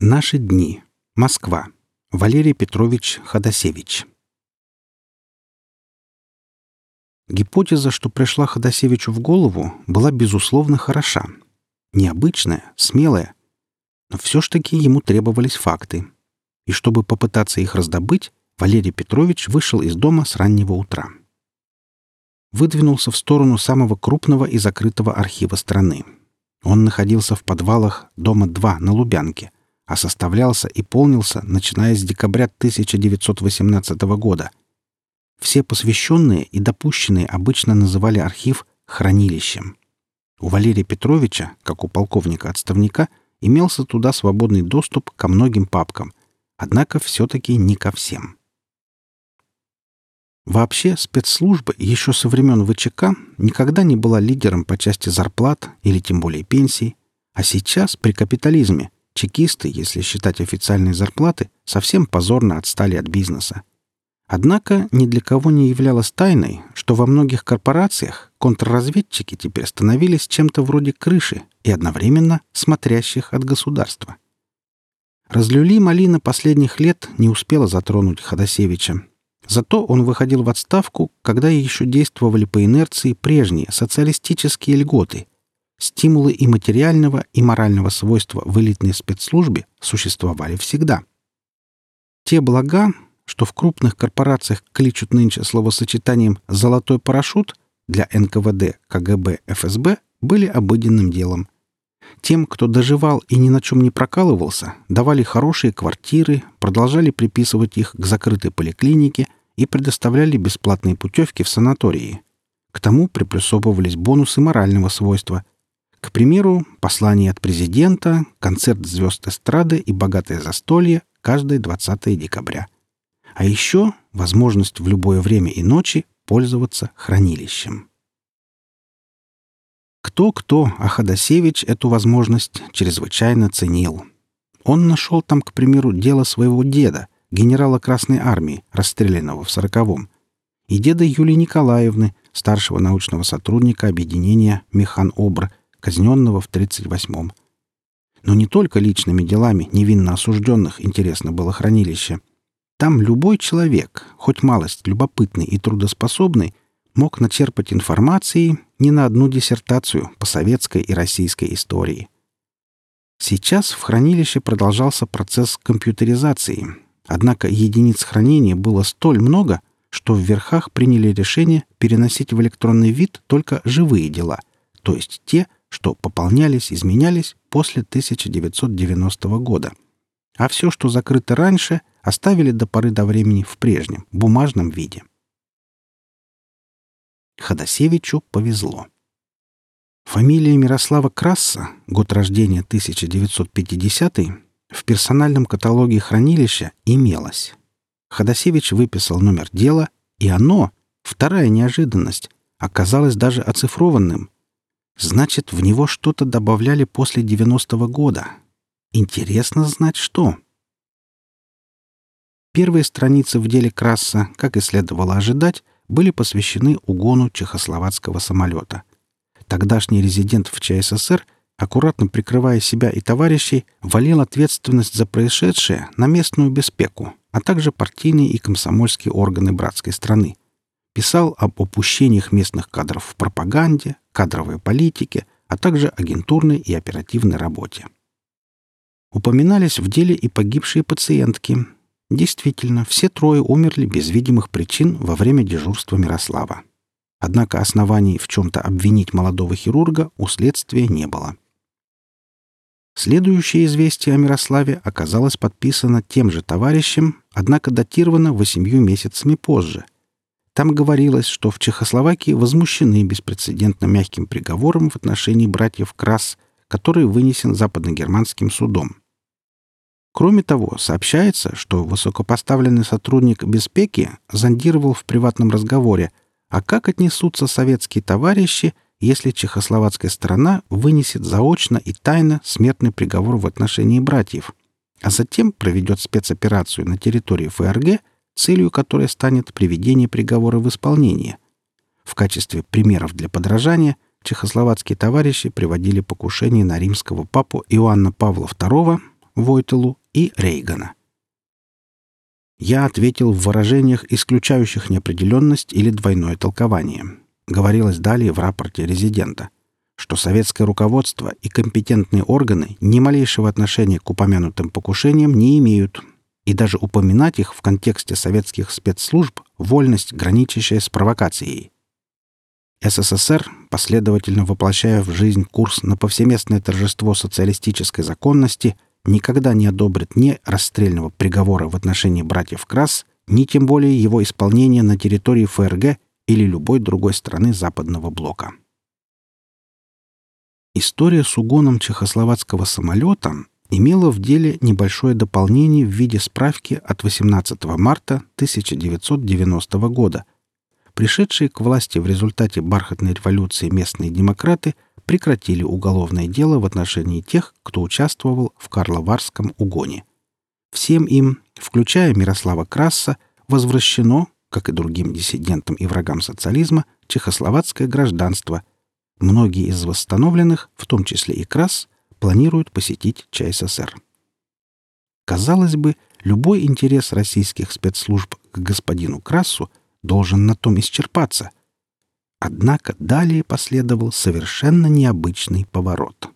Наши дни. Москва. Валерий Петрович Ходосевич. Гипотеза, что пришла Ходосевичу в голову, была безусловно хороша. Необычная, смелая. Но все ж таки ему требовались факты. И чтобы попытаться их раздобыть, Валерий Петрович вышел из дома с раннего утра. Выдвинулся в сторону самого крупного и закрытого архива страны. Он находился в подвалах дома 2 на Лубянке, а составлялся и полнился, начиная с декабря 1918 года — все посвященные и допущенные обычно называли архив хранилищем. У Валерия Петровича, как у полковника-отставника, имелся туда свободный доступ ко многим папкам, однако все-таки не ко всем. Вообще, спецслужба еще со времен ВЧК никогда не была лидером по части зарплат или тем более пенсий, а сейчас, при капитализме, чекисты, если считать официальные зарплаты, совсем позорно отстали от бизнеса. Однако ни для кого не являлось тайной, что во многих корпорациях контрразведчики теперь становились чем-то вроде крыши и одновременно смотрящих от государства. Разлюли малина последних лет не успела затронуть Ходосевича. Зато он выходил в отставку, когда еще действовали по инерции прежние социалистические льготы. Стимулы и материального, и морального свойства в элитной спецслужбе существовали всегда. Те блага, что в крупных корпорациях кличут нынче словосочетанием «золотой парашют» для НКВД, КГБ, ФСБ были обыденным делом. Тем, кто доживал и ни на чем не прокалывался, давали хорошие квартиры, продолжали приписывать их к закрытой поликлинике и предоставляли бесплатные путевки в санатории. К тому приплюсовывались бонусы морального свойства. К примеру, послание от президента, концерт звезд эстрады и богатое застолье каждое 20 декабря – а еще возможность в любое время и ночи пользоваться хранилищем. Кто-кто, а Ходосевич эту возможность чрезвычайно ценил. Он нашел там, к примеру, дело своего деда, генерала Красной Армии, расстрелянного в сороковом, и деда Юлии Николаевны, старшего научного сотрудника объединения «Механ-Обр», казненного в 38-м. Но не только личными делами невинно осужденных интересно было хранилище. Там любой человек, хоть малость любопытный и трудоспособный, мог начерпать информации не на одну диссертацию по советской и российской истории. Сейчас в хранилище продолжался процесс компьютеризации, однако единиц хранения было столь много, что в верхах приняли решение переносить в электронный вид только живые дела, то есть те, что пополнялись, изменялись после 1990 года. А все, что закрыто раньше, оставили до поры до времени в прежнем, бумажном виде. Ходосевичу повезло. Фамилия Мирослава Красса, год рождения 1950 в персональном каталоге хранилища имелась. Ходосевич выписал номер дела, и оно, вторая неожиданность, оказалось даже оцифрованным. Значит, в него что-то добавляли после 90-го года. Интересно знать, что. Первые страницы в деле Красса, как и следовало ожидать, были посвящены угону чехословацкого самолета. Тогдашний резидент в ЧССР, аккуратно прикрывая себя и товарищей, валил ответственность за происшедшее на местную беспеку, а также партийные и комсомольские органы братской страны. Писал об опущениях местных кадров в пропаганде, кадровой политике, а также агентурной и оперативной работе. Упоминались в деле и погибшие пациентки, Действительно, все трое умерли без видимых причин во время дежурства Мирослава. Однако оснований в чем-то обвинить молодого хирурга у следствия не было. Следующее известие о Мирославе оказалось подписано тем же товарищем, однако датировано восемью месяцами позже. Там говорилось, что в Чехословакии возмущены беспрецедентно мягким приговором в отношении братьев Крас, который вынесен западногерманским судом. Кроме того, сообщается, что высокопоставленный сотрудник Беспеки зондировал в приватном разговоре, а как отнесутся советские товарищи, если чехословацкая сторона вынесет заочно и тайно смертный приговор в отношении братьев, а затем проведет спецоперацию на территории ФРГ, целью которой станет приведение приговора в исполнение. В качестве примеров для подражания чехословацкие товарищи приводили покушение на римского папу Иоанна Павла II Войтелу и Рейгана. Я ответил в выражениях, исключающих неопределенность или двойное толкование. Говорилось далее в рапорте резидента, что советское руководство и компетентные органы ни малейшего отношения к упомянутым покушениям не имеют, и даже упоминать их в контексте советских спецслужб — вольность, граничащая с провокацией. СССР, последовательно воплощая в жизнь курс на повсеместное торжество социалистической законности, никогда не одобрит ни расстрельного приговора в отношении братьев Крас, ни тем более его исполнения на территории ФРГ или любой другой страны Западного блока. История с угоном чехословацкого самолета имела в деле небольшое дополнение в виде справки от 18 марта 1990 года – Пришедшие к власти в результате бархатной революции местные демократы прекратили уголовное дело в отношении тех, кто участвовал в Карловарском угоне. Всем им, включая Мирослава Краса, возвращено, как и другим диссидентам и врагам социализма, чехословацкое гражданство. Многие из восстановленных, в том числе и Крас, планируют посетить ЧССР. Казалось бы, любой интерес российских спецслужб к господину Красу должен на том исчерпаться. Однако далее последовал совершенно необычный поворот.